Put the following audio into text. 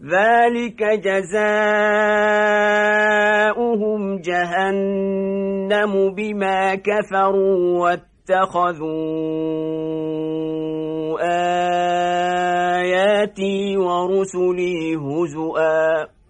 ذلك جزاؤهم جهنم بما كفروا واتخذوا آياتي ورسلي هزؤا.